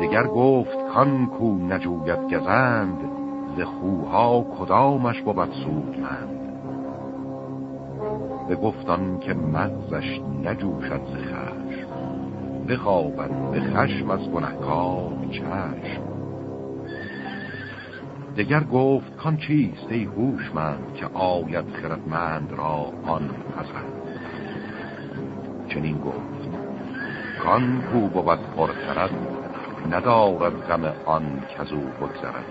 دگر گفت کان کو نجوید گزند ز خوها کدامش بود سودمند. به گفتان که مغزش نجوشد ز خشم بخوابد به خشم از گنهکار چشم. دگر گفت کان چیست ای هوشمند که آید خردمند را آن پسند؟ چنین گفت کان کو بود پرخرد ندارد غم آن کزو بگذرد.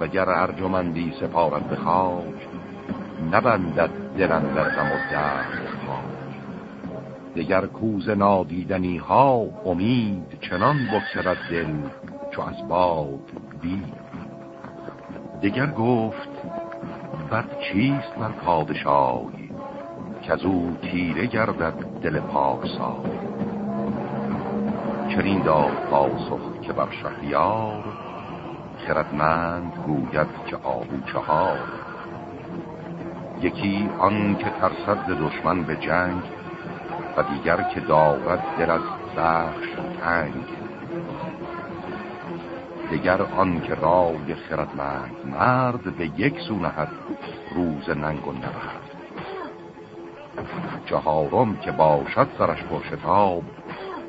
وگر ارجمندی سپارد به خاک نبندد دلن در غم و درد دگر کوز نادیدنی ها امید چنان بکسرد دل چو از باد دید. دگر گفت بد چیست بر پادشاهی که از او تیره گردد دل پاکسای. چنین داد پاسخ که بر شهریار خردمند گوید که آبو چهار. یکی آن که ترسد دشمن به جنگ و دیگر که دارد دل از زخش تنگ. دیگر آن که رای خردمند مرد به یک سو نهد روز ننگ و نبرد. چهارم که باشد سرش پرشتاب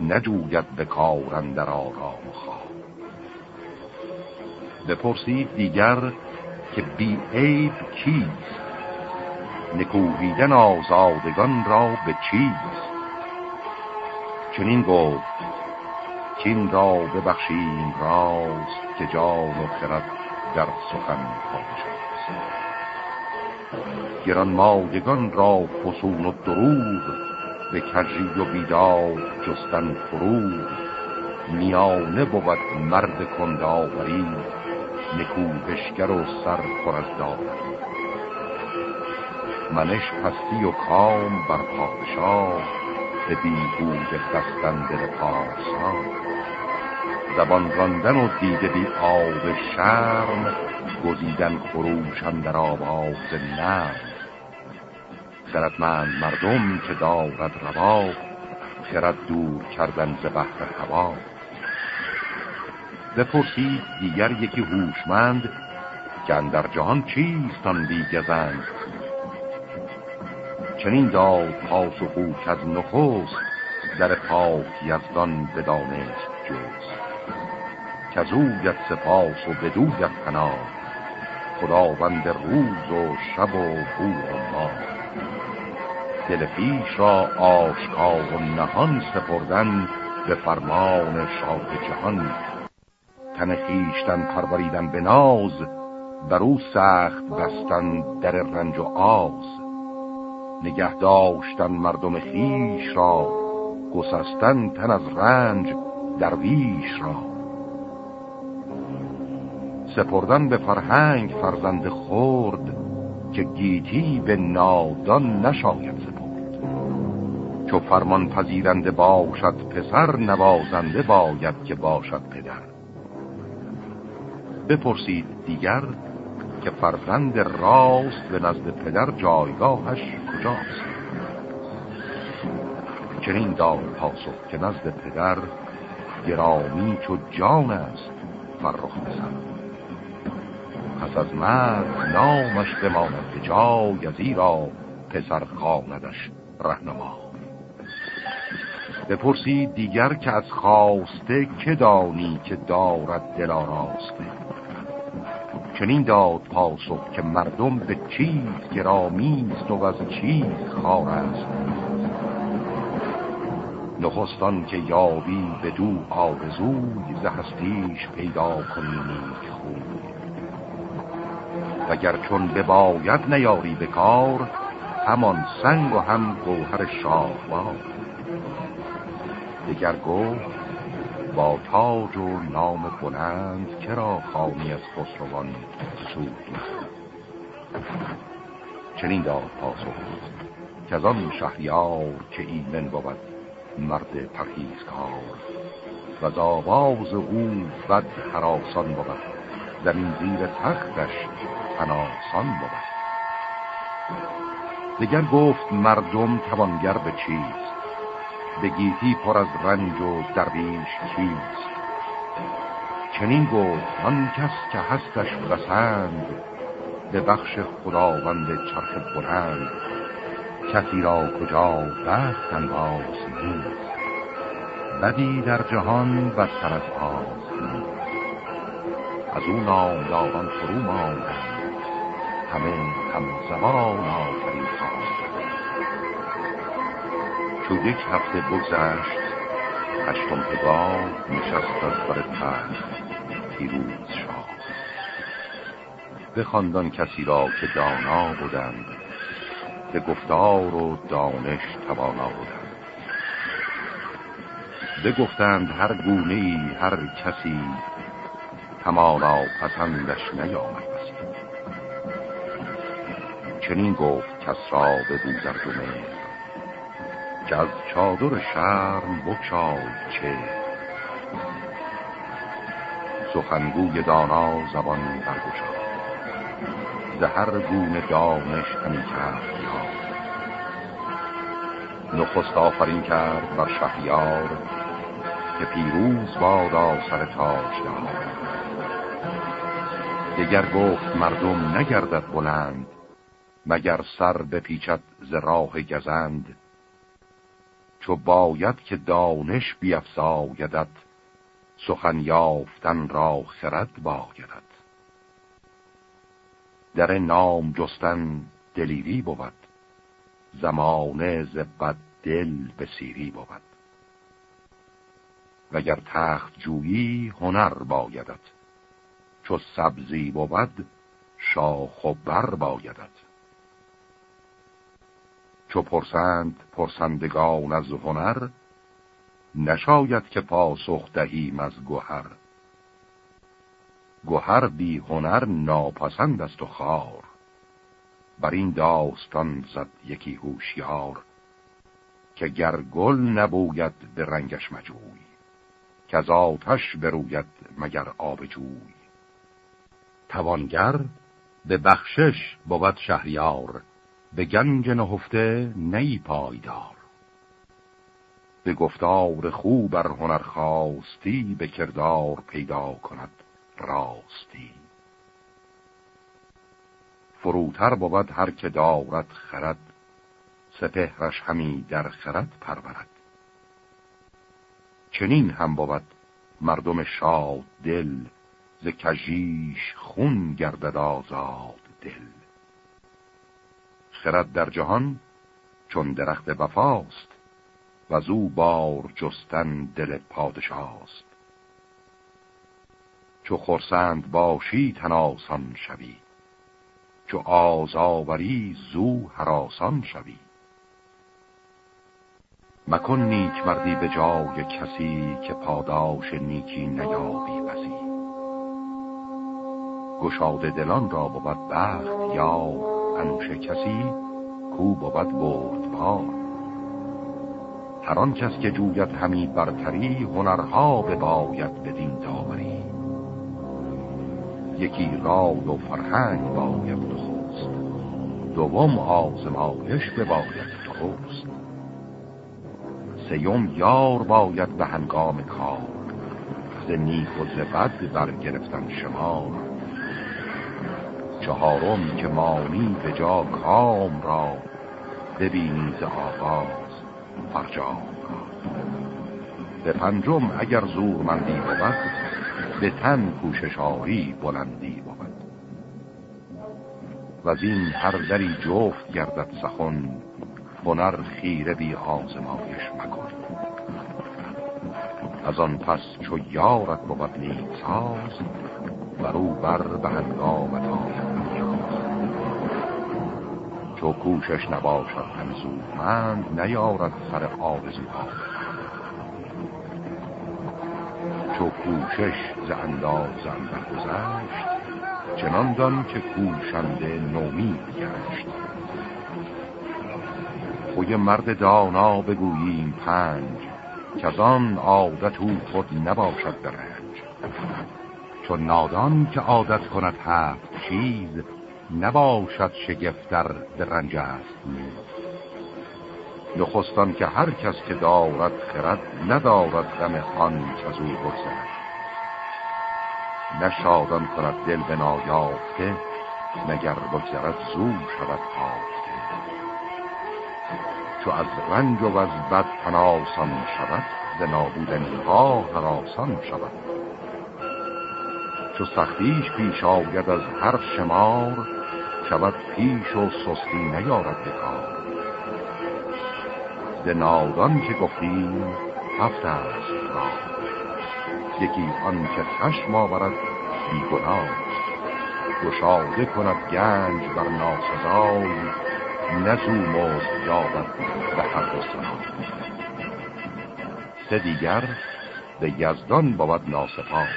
نجوید به کارن در آرام خواب. بپرسید دیگر که بی عیب کیست؟ نکوهیدن آزادگان را به چیست؟ چنین گفت کین را ببخشیم راز که جان و خرد در سخن پادشاست گران مادگان را فسون و دروغ به کجی و بیدار جستن فروغ میانه بود مرد کنداوری نکوهشگر و سر پر از منش پستی و کام بر پادشاه به بیهود خستن دل پارسا. زبان راندن و دیده بی آب شرم گزیدن خروشن در آواز نرم. خردمند مردم که دارد روا خرد دور کردن ز بحر هوا. بپرسید دیگر یکی هوشمند که در جهان چیست آن بیگزند چنین داد پاسخو که از نخست در پاک یزدان بدانست جز کزویت سپاس و بدویت پناه خداوند روز و شب و بور و ما دل را آشکار و نهان سپردن به فرمان شاه جهان. تن خیشتن پروریدن به ناز بر او سخت بستن در رنج و آز. نگه داشتن مردم خیش را گسستن تن از رنج درویش را. سپردن به فرهنگ فرزند خورد که گیتی به نادان نشاید. چو فرمان پذیرنده باشد پسر نوازنده باید که باشد پدر. بپرسید دیگر که فرزند راست به نزد پدر جایگاهش کجاست؟ چنین دار پاسخ که نزد پدر گرامی چو جان است فرخ بسن پس از مرد نامش بماند به جای از را پسر خاندش رهنما بپرسید دیگر که از خواسته که دانی که دارد دل آراسته؟ چنین داد پاسخ که مردم به چیز گرامیست و از چیز خار است. نخستان که یابی به دو آرزوی زهستیش پیدا کنی نیک وگر چون بباید نیاری به کار همان سنگ و هم گوهر شاه بار دگر گفت با تاج و نام بلند کرا خانی از خسروان سود چنین داد پاسخ که از آن شهریار که ایمن بود مرد پرهیزکار و از آواز او بد حراسان بود زمین زیر تختش تناسان بود. دگر گفت مردم توانگر به چیست؟ به گیتی پر از رنج و درویش کیست چنین گفت آن کس که هستش بسند به بخش خداوند چرخ بلند. کسی را کجا بخت انباز نیست. بدی در جهان بدتر از آز نیست. از او نامداران فرو ماندند. همه هم زبان آفرین چون یک هفته بگذشت هشتم پگاه نشست از بر تخت پیروز شاه به خاندان کسی را که دانا بودند به گفتار و دانش توانا بودند. بگفتند هر گونه ای هر کسی همانا پسندش نیامد. بسی چنین گفت کس را به بوزرگمه که از چادر شرم بکشای چه؟ سخنگوی دانا زبان برگشاد زهر گونه دانش همی کرد یا. نخست آفرین کرد بر شهریار که پیروز بادا سر تاج دار دگر گفت مردم نگردد بلند مگر سر بپیچد ز راه گزند. چو باید که دانش بیفزایدت سخن یافتن را خرد بایدت. در نام جستن دلیری بود زمانه زبد دل به سیری بود. وگر تخت جویی هنر بایدت چو سبزی بود شاخ و بر بایدت. چو پرسند پرسندگان از هنر نشاید که پاسخ دهیم از گوهر. گوهر بی هنر ناپسند است و خار. بر این داستان زد یکی هوشیار که گر گل نبوید به رنگش مجوی که از آتش بروید مگر آب جوی. توانگر به بخشش بود شهریار به گنج نهفته نی پایدار. به گفتار خوب بر هنر خواستی به کردار پیدا کند راستی. فروتر بود هر که دارد خرد سپهرش همی در خرد پرورد. چنین هم بود مردم شاد دل ز کجیش خون گردد آزاد دل. خرد در جهان چون درخت وفاست و او بار جستن دل پادشاست. چو خرسند باشی تناسان شوی چو آزاوری زو حراسان شوی. مکن نیک مردی به جای کسی که پاداش نیکی نیابی بسی. گشاده دلان را بود بخت یا انوش کسی کو بود بردبار هر آن کس که جوید همی برتری هنرها بباید بدین داوری یکی رای و فرهنگ باید خوست دوم آزمایش بباید درست سیوم یار باید به هنگام کار ز نیک و ز بد برگرفتن شمار. چهارم که مانی به جا کام را ببینی ز آغاز فرجام را. به پنجم اگر زورمندی بود به تن کوششاری بلندی بود. و از این هر دری جفت گردد سخن هنر خیره بی آزمایش مکن. از آن پس چو یارت بود نیک ساز برو بر به هنگامت آید چو کوشش نباشد من نیارد سر آرزوها چو کوشش ز انداز اندر گذشت چنان دان که کوشنده نومید گشت. خوی مرد دانا بگوییم پنج که آن عادت او خود نباشد درنج. چون نادان که عادت کند هفت چیز نباشد شگفتر به رنج است نخستان که هر کس که دارد خرد ندارد غم آن که از او بگذرد. نشادان کند دل به نایافته مگر بگذرد زو شود آفته. چو از رنج و از بد پناسان شود ز نابودنی ها هراسان شود. چو سختیش پیش آید از هر شمار شود پیش و سستی نیارد بکار ز نادان که گفتیم هفت است را یکی آن که خشم آورد بیگناه. گشاده کند گنج بر ناسزای نزو مزد یابد به و سه دیگر به یزدان بود ناسپاس.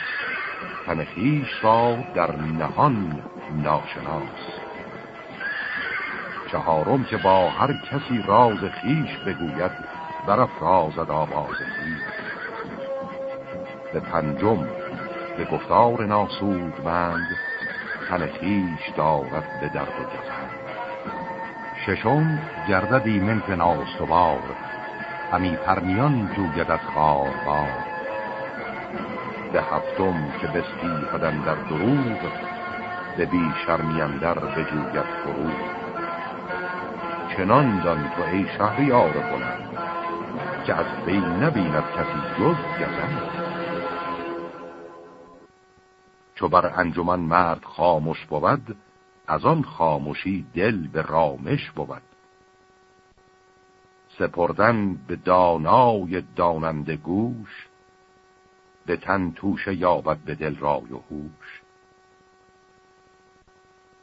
تن خیش را در نهان ناشناس. چهارم که با هر کسی راز خیش بگوید برافرازد آواز خیش به پنجم به گفتار ناسودمند تن خیش دارد به درد و گزند ششم گردد ایمن ز ناستوار همی پرمیان جوید از خاربار به هفتم که بستیهدن در دروغ به بی شرمیم به جوید فروغ. چنان دان تو ای شهریار بلند که از وی نبیند کسی جز گزند چو بر انجمن مرد خاموش بود از آن خاموشی دل به رامش بود. سپردن به دانای داننده گوش به تن توشه یابد به دل رای و هوش.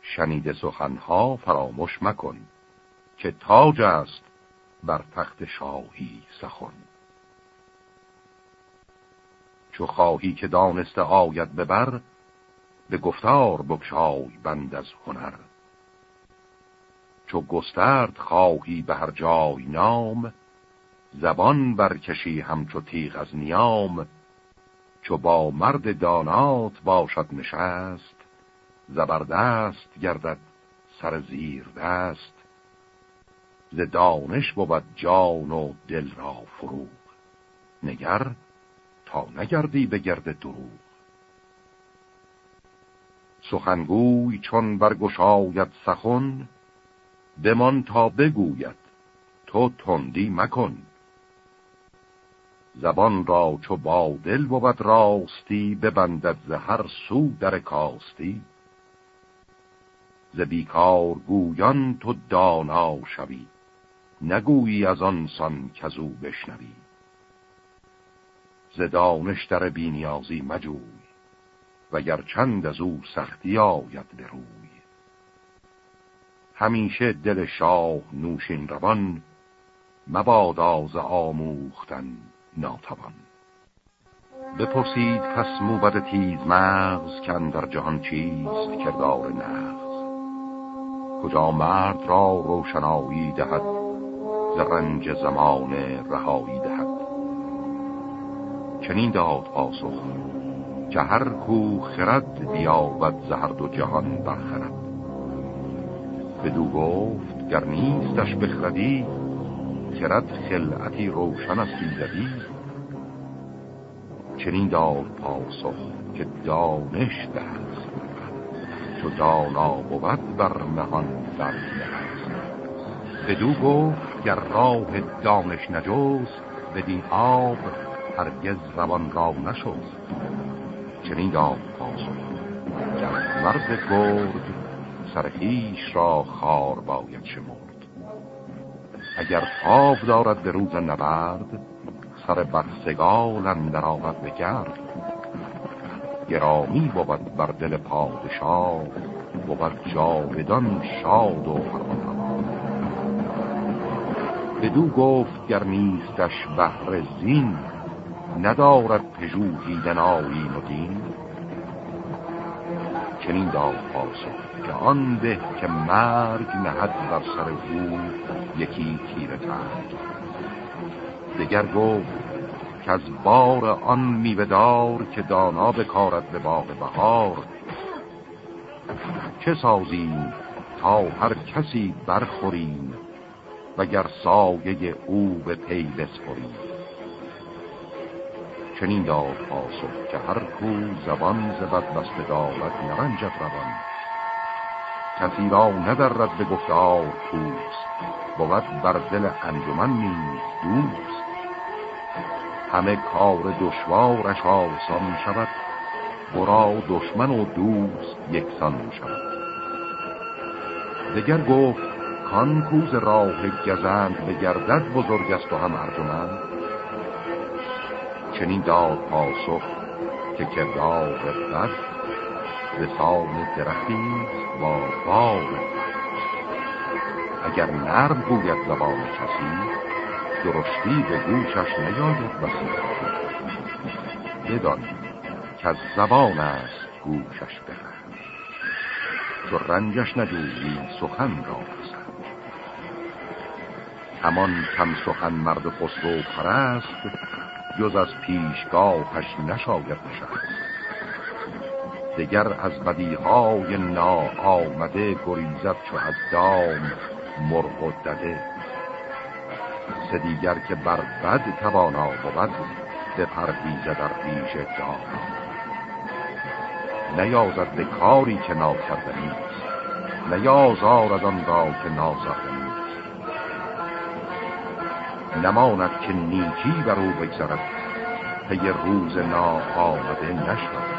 شنیده سخنها فراموش مکن. که تاج است بر تخت شاهی سخن. چو خواهی که دانسته آید ببر به گفتار بکشای بند از هنر. چو گسترد خواهی به هر جای نام زبان برکشی همچو تیغ از نیام. چو با مرد دانات باشد نشست زبردست گردد سر زیر دست. ز دانش بود جان و دل را فروغ نگر تا نگردی به گرد دروغ. سخنگوی چون برگشاید سخن بمان تا بگوید تو تندی مکن. زبان را چو با دل بود راستی ببندد ز هر سو در کاستی. ز بیکار گویان تو دانا شوی نگویی از آن سان کزو بشنوی. ز دانش در بینیازی مجوی و چند از او سختی آید به روی. همیشه دل شاه نوشین روان مبادا ز آموختن ناتوان. بپرسید پس موبد تیز مغز که در جهان چیست کردار نغز؟ کجا مرد را روشنایی دهد ز رنج زمان رهایی دهد. چنین داد پاسخ که هر کو خرد بیابد زهر دو جهان برخرد. بدو گفت گر نیستش بخردی خرد خلعتی روشن است ایزدی چنین داد پاسخ که دانش دهست چو دانا بود بر مهان در بدو گفت گر راه دانش نجوست بدین آب هرگز روان را نشوست چنین داد پاسخ گر مرد گرد سرخیش را خار باید شمرد. اگر خواب دارد به روز نبرد سر بدسگال اندر آمد بگرد گرامی بود بر دل پادشاه بود جاودان شاد و فرمان بدو گفت گر نیستش بهر زین ندارد پژوهیدن آیین و دین چنین داد پاسخ که آن به که مرگ نهد بر سر او یکی تیر تنگ. دگر گفت که از بار آن میوهدار که دانا بکارد به باغ بهار. چه سازیم تا هر کسی برخوریم؟ وگر سایه او به پی بسپرید. چنین داد پاسخ که هر کو زبان زبد بسته دارد نرنجت روان. کسی را ندرد به گفتار توست بود بر دل انجمن نیز دوست. همه کار دشوارش آسان شود برا دشمن و دوست یکسان شود. دگر گفت کان کوز راه گزند بگردد بزرگ است و هم ارجمند. چنین داد پاسخ که کردار بد به سام درختی با بار اگر نرم گوید زبان کسی درشتی به گوشش نیاید بسی. بدان که از زبان است گوشش بخند. چو رنجش ندوزی سخن را همان کم سخن مرد خسرو پرست جز از پیشگاهش نشاید نشست. دگر از بدیهای نا آمده گریزد چو از دام مرغ و دده. سه دیگر که بر بد توانا بود به پرویزه در پیش دانا نیازد به کاری که ناکرده نیست. نیازار از آن را که نازرده نیست نماند که نیکی بر او بگذرد پی روز نا آمده نشود.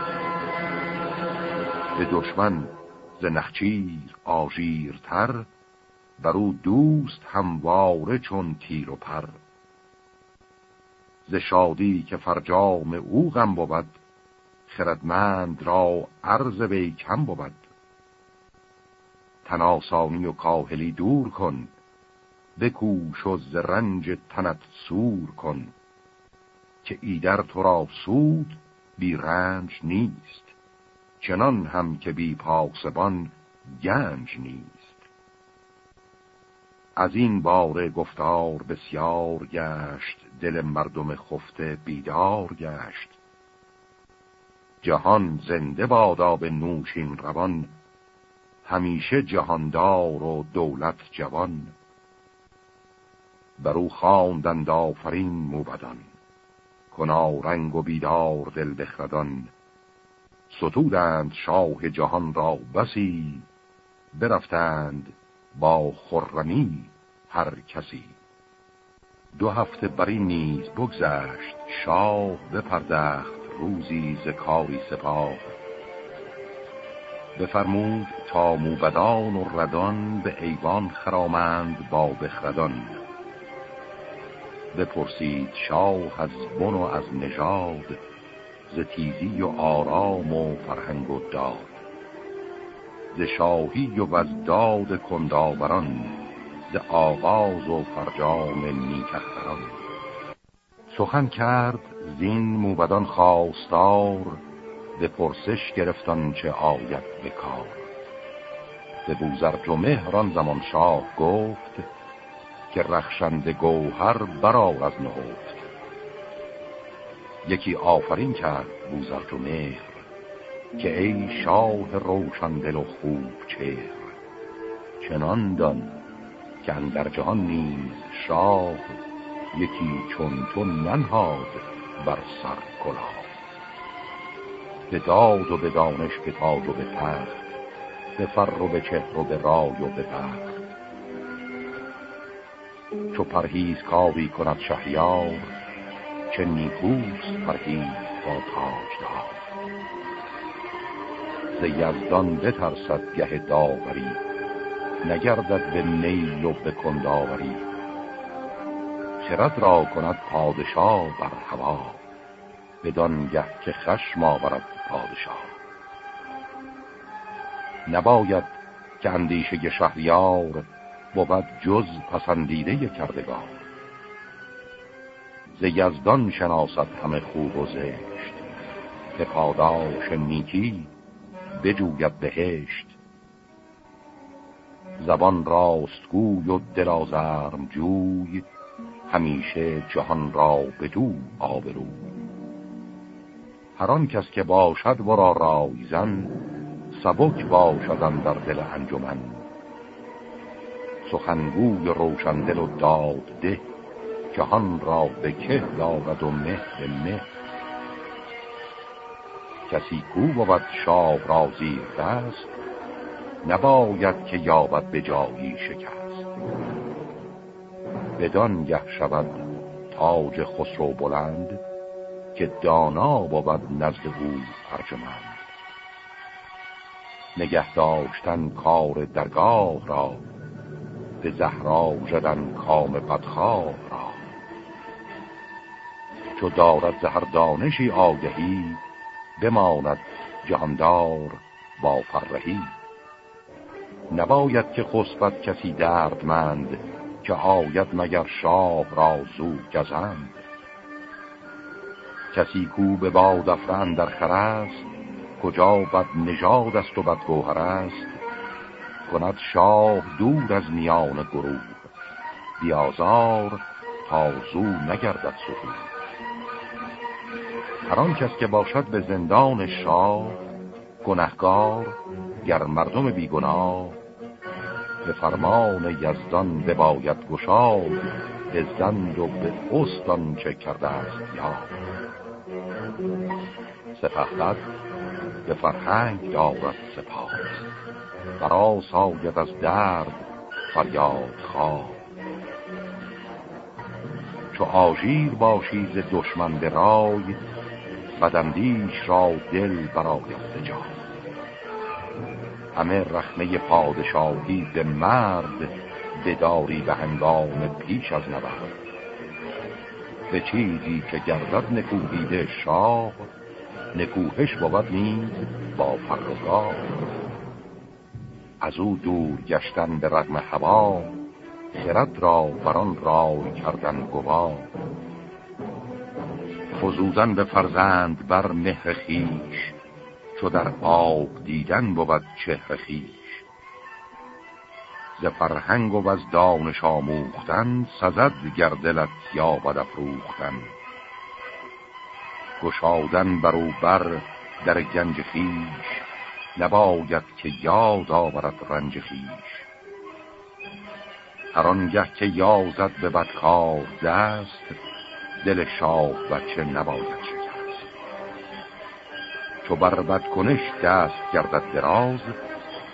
به دشمن ز نخچیر آژیرتر بر او دوست همواره چون تیر و پر. ز شادی که فرجام او غم بود خردمند را عرض وی کم بود. تناسانی و کاهلی دور کن. بکوش و رنج تنت سور کن که ایدر تو را سود بی رنج نیست چنان هم که بی پاسبان گنج نیست. از این بار گفتار بسیار گشت دل مردم خفته بیدار گشت. جهان زنده بادا به نوشین روان همیشه جهاندار و دولت جوان. برو خواندند آفرین موبدان. کنا رنگ و بیدار دل بخردان. ستودند شاه جهان را بسی. برفتند با خرمی هر کسی. دو هفته بر این نیز بگذشت. شاه بپردخت روزی ز کاری سپاه. بفرمود تا موبدان و ردان به ایوان خرامند با بخردان. بپرسید شاه از بن و از نژاد ز تیزی و آرام و فرهنگ و داد. ز شاهی و از داد کنداوران ز آغاز و فرجام نیکختران سخن کرد زین موبدان خواستار به پرسش گرفتان چه آید به کار. به بوزرج و مهران زمان شاه گفت که رخشند گوهر برار از نهفت. یکی آفرین کرد بوزرج و مهر که ای شاه روشن دل و خوب چهر. چنان دان که اندر جهان نیز شاه یکی چون تو ننهاد بر سر کلا به داد و به دانش به تاج و به تخت به فر و به چهر و به رای و به بخت. چو پرهیز کاوی کند شهریار چه نیکوست پرهیز با تاجدار. ز یزدان بترسد گه داوری نگردد به نیل و به کنداوری. خرد را کند پادشاه بر هوا بدان که خشم آورد پادشاه. نباید که اندیشه شهریار بود جز پسندیده کردگار. ز یزدان شناست همه خوب و زشت به پاداش نیکی بجوید بهشت. زبان راستگوی و دلازرم جوی همیشه جهان را بدو آبرو. هر آن کس که باشد ورا رایزن سبک باشدن در دل انجمن. سخنگوی روشندل و داد ده جهان را به که دارد و مه به مه کسی کو بود شاه را زیر دست نباید که یابد به جایی شکست. بدان گه شود تاج خسرو بلند که دانا بود نزد او ارجمند نگه داشتن کار درگاه را به زهرا زدن کام بدخواه را. چو دارد زهر دانشی آگهی بماند جهاندار با فرهی. نباید که خسبت کسی دردمند که آید مگر شاه را زود گزند. کسی کو به باد افرن در خرست کجا بد نژاد است و بد گوهر است کند شاه دور از میان گروه بیازار تا زو نگردد سفور هر آن کس که باشد به زندان شاه گنهگار گر مردم بیگناه به فرمان یزدان بباید گشاد به زند و به استان چه کرده است یا سپهبد به فرهنگ دارد سپاس برا ساید از درد فریاد خواه. چو آژیر باشی ز دشمن به رای بدندیش را دل برای جا همه رخنه پادشاهی به مرد بداری به هنگام پیش از نبرد. به چیزی که گردد نکوهیده شاه نکوهش بود نیز با فرگاه از او دور گشتن به رغم هوا خرد را بران رای کردن گواه فزودن به فرزند بر مهر خیش چو در آب دیدن بود چهر خیش ز فرهنگ و از دانش آموختن سزد گردلت یا بد افروختن. گشادن برو بر در گنج خیش نباید که یاد آورد رنج خیش هر آنگه که یازد به بدکار دست دل شاه بچه نباید شکست. چو بر بدکنش دست گردد دراز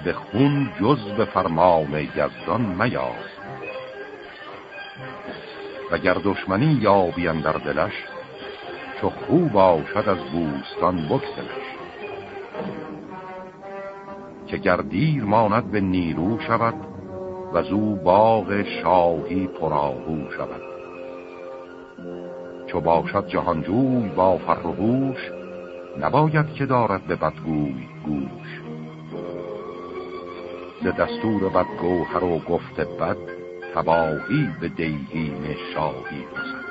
به خون جز به فرمان یزدان میاز. و گر دشمنی یابیم در دلش چو خوب باشد از بوستان بکسلش که گردیر ماند به نیرو شود و زو باغ شاهی پراهو شود. چو باشد جهانجوی با فرهوش نباید که دارد به بدگوی گوش. ز دستور بدگوهر و گفت بد تباهی به دیهیم شاهی رسد.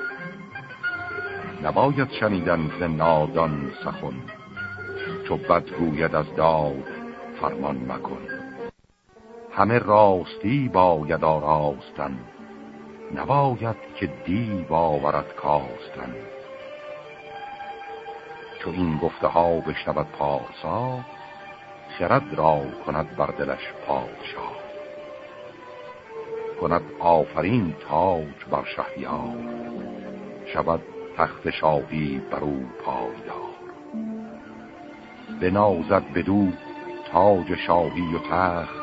نباید شنیدن ز نادان سخن چو بد گوید از داد فرمان مکن. همه راستی باید آراستن. نباید که دیو آورد کاستن. چو این گفته ها بشنود پارسا خرد را کند بر دلش پادشاه کند آفرین تاج بر شهریار شود تخت شاهی بر او پایدار. بنازد بدو تاج شاهی و تخت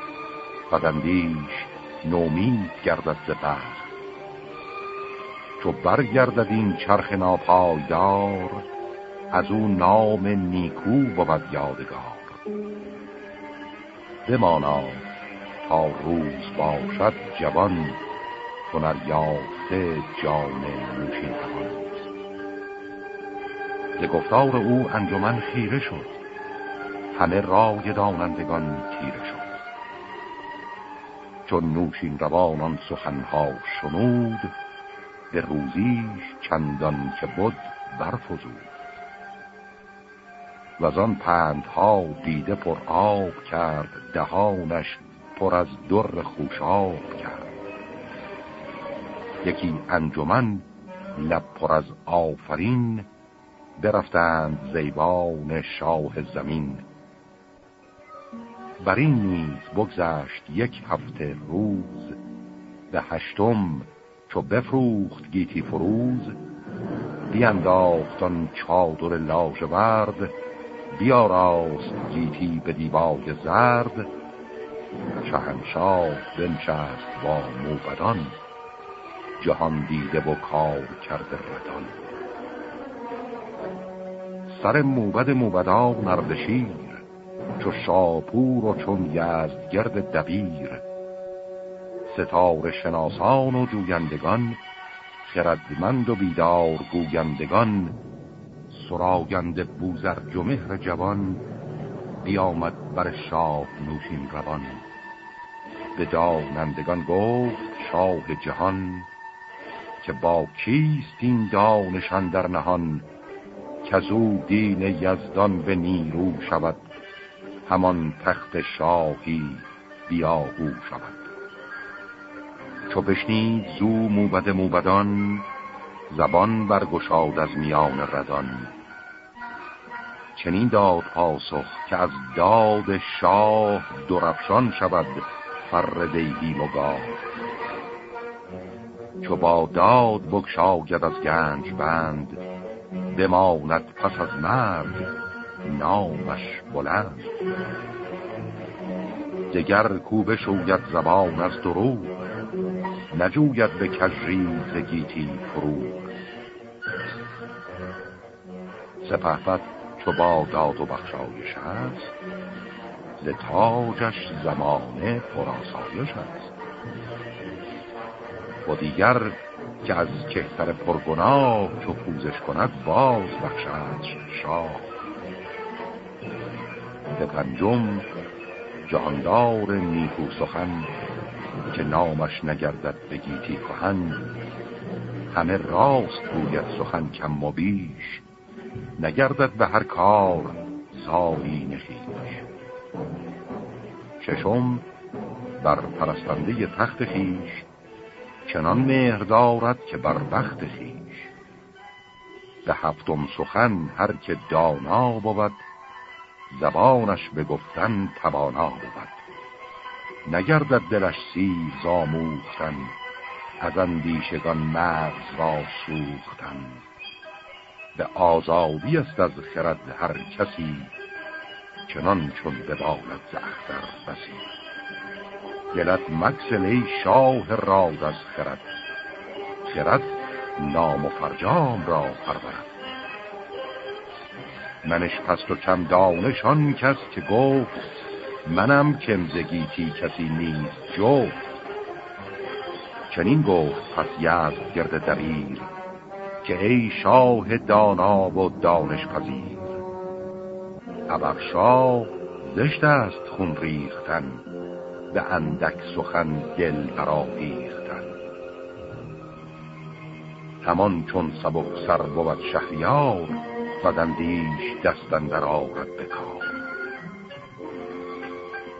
بدندیش نومید گردد ز بخت چو برگردد این چرخ ناپایدار از او نام نیکو بود یادگار. بمانا تا روز باشد جوان هنر یافته جان نوشین ز گفتار او انجمن خیره شد. همه رای دانندگان تیره شد. چون نوشین روانان سخنها شنود به روزیش چندان که بود برفزود. و از آن پندها دیده پر آب کرد دهانش پر از در خوشاب کرد. یکی انجمن لب پر از آفرین برفتند زیبان شاه زمین. بر این نیز بگذشت یک هفته روز. به هشتم چو بفروخت گیتی فروز بیانداخت آن چادر لاژورد بیاراست گیتی به دیبای زرد. شهنشاه بنشست با موبدان جهان دیده و کار کرده ردان. سر موبد موبدا نردشیر چو شاپور و چون گرد دبیر. ستاره شناسان و جویندگان خردمند و بیدار گویندگان سراگند بوزر جمهر جوان بیامد بر شاه نوشین روان. به دانندگان گفت شاه جهان که با کیست این دانشان در نهان که او دین یزدان به نیرو شود همان تخت شاهی بیاهو شود. چو بشنید زو موبد موبدان زبان برگشاد از میان ردان. چنین داد پاسخ که از داد شاه درفشان شود فر دیهی مگاه چو با داد بگشاید از گنج بند بماند پس از مرد نامش بلند. دگر کوبه شوید زبان از دروغ نجوید به کجری زگیتی فرو سپهبد چو با داد و بخشایش است ز تاجش زمانه پراسایش است. و دیگر که از کهتر پرگناه چو پوزش کند باز بخشد شاه. به پنجم جهاندار نیکو سخن که نامش نگردد به گیتی کهن. همه راست گوید سخن کم و بیش نگردد به هر کار سالی نخیش ششم بر پرستنده تخت خیش چنان مهر دارد که بر بخت خیش به هفتم سخن هر که دانا بود زبانش به گفتن توانا بود. نگردد دلش سیر زاموختن از اندیشگان مغز را سوختن به آزادی است از خرد هر کسی چنان چون ببالد زختر بسی. دلت مکسل ای شاه راز از خرد خرد نام و فرجام را پرورد. منش پست و کم دانشان کس که گفت منم کمزگیتی کسی نیست جو چنین گفت پس یزد گرد دبیر که ای شاه دانا و دانش پذیر. ابرشاه زشت است خون ریختن به اندک سخن دل برآویختن همان چون سبک سر بود شهریار بدندیش دستن در آرد بکار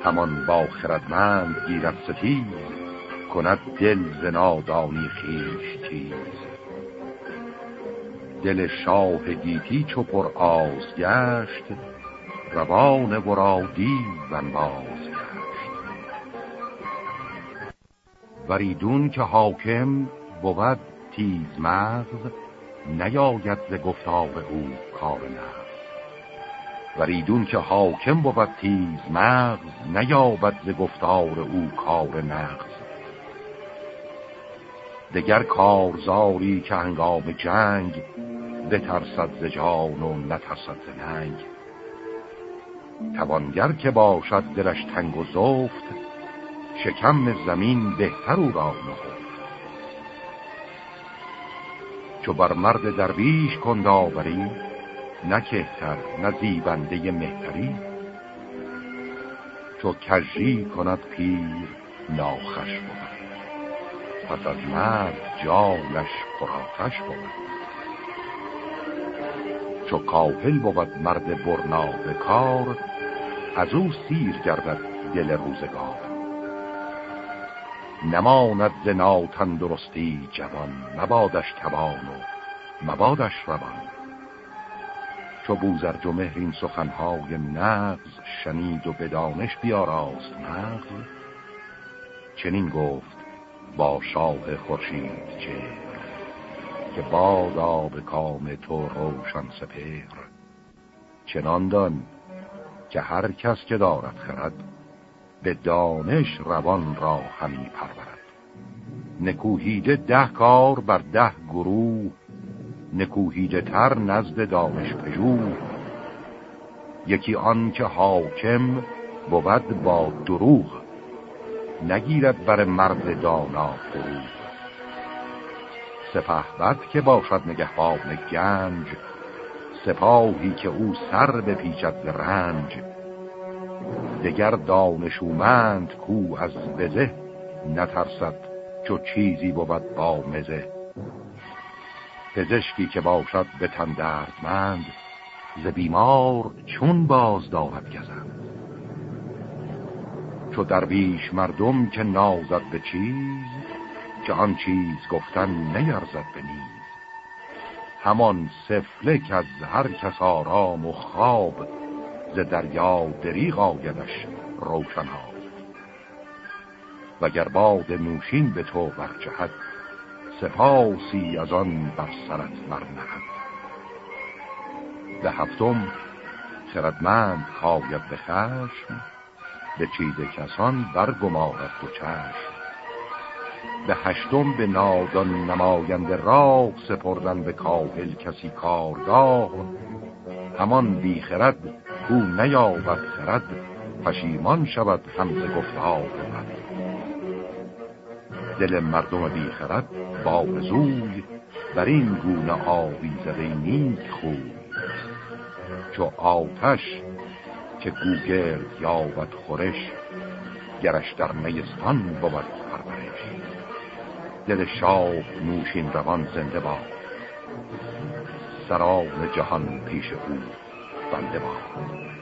همان با خردمند گیرد ستیز کند دل زنادانی خیش تیز دل شاه گیتی چو پر آز گشت روان ورا دیو باز گشت. وریدون که حاکم بود تیز مغز نیاید ز گفتار او کار نغز وریدون که حاکم بود تیز مغز نیابد ز گفتار او کار نغز. دگر کارزاری که هنگام جنگ بترسد ز جان و نترسد ز ننگ. توانگر که باشد دلش تنگ و زفت شکم زمین بهتر او را نخفت چو بر مرد درویش کند آوری نه کهتر نه زیبنده مهتری. چو کجی کند پیر ناخش بود. پس از مرد جانش پراتش بود. چو کاهل بود مرد برنا به کار از او سیر گردد دل روزگار. نماند ز ناتندرستی جوان مبادش توان و مبادش روان. چو بوزر جمهر این سخنهای نغز شنید و بدانش بیاراست. مغز چنین گفت با شاه خورشید چه که بادا به کام تو روشن سپهر. چنان دان که هر کس که دارد خرد به دانش روان را همی پرورد. نکوهیده ده کار بر ده گروه نکوهیده تر نزد دانش پژوه یکی آن که حاکم بود با دروغ نگیرد بر مرد دانا فروغ. سپه بد که باشد نگهبان گنج سپاهی که او سر بپیچد رنج. دگر دانشومند کو از بزه نترسد چو چیزی بود با مزه. پزشکی که باشد به تن دردمند ز بیمار چون باز دارد گزند. چو درویش مردم که نازد به چیز که آن چیز گفتن نیرزد به نیز. همان سفله که از هر کس آرام و خواب ز دریا دریغ آیدش روشن ها وگر باد نوشین به تو برجهد سپاسی از آن بر سرت برنهد. به هفتم خردمند خواید به خشم به چیز کسان برگمارد و چشم. به هشتم به نادان نماینده راه سپردن به کاهل کسی کارگاه. همان بیخرد کو نیابد خرد پشیمان شود همز گفتار بد دل مردم بیخرد بارزوی بر این گونه آویزده نیک خوی. چو آتش که گوگرد یابد خورش گرش در نیستان بود پرورش. دل شاه نوشین روان زنده باد سران جهان پیش او بنده باد.